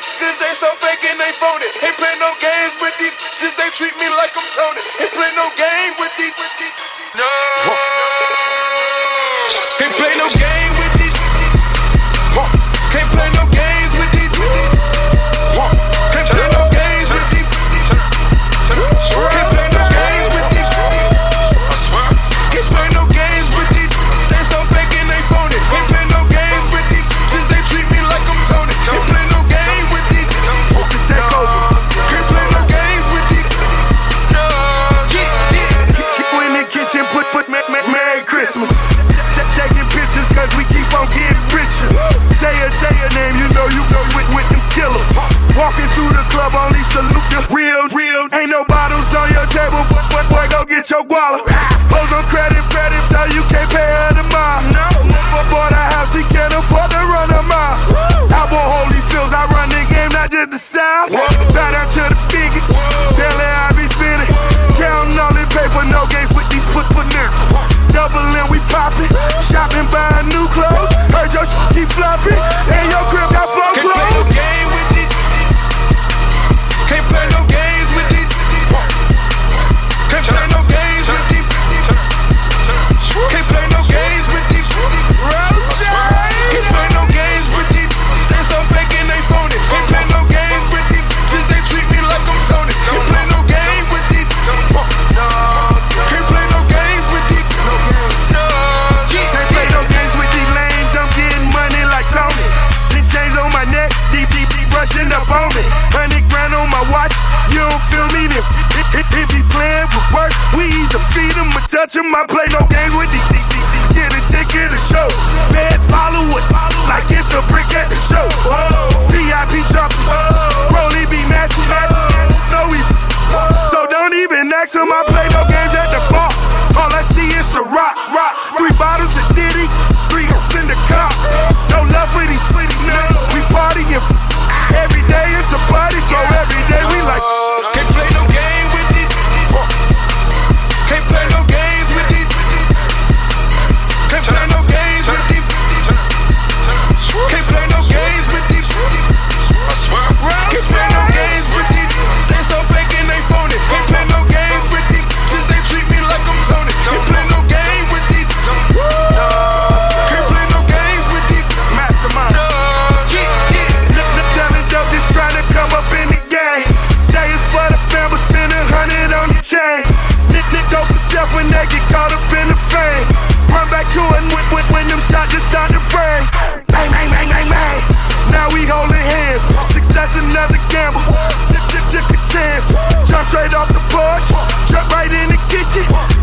bitches, they so fake and they phone. Ain't play no games with these bitches, they treat me like I'm Tony. Ain't play no game with these. With these no. Ain't play no game. Through the club, only salute the real, real. Ain't no bottles on your table, but boy, boy go get your guala. Hoes on credit, credit, so you can't pay her the mile. No, but bought a house, she can't afford to run a mile. I bought holy fields, I run the game, not just the south. Bow down to the biggest. Daily I be spinning, counting all the paper, no games with these put put. Doubling, we popping, shopping, buying new clothes. Heard your sh- keep flopping, and your crib rushing up on me. Hundred grand on my watch, you don't feel me. If, if, if, if he playing with work, we either feed him or touch him. I play no games with these. these, these, these. Get a ticket to show. Feds follow it, like it's a brick at the show. VIP jumping, Rolly be matching, matching. No easy. So don't even ask him. I play no games straight off the porch. Jump right in the kitchen.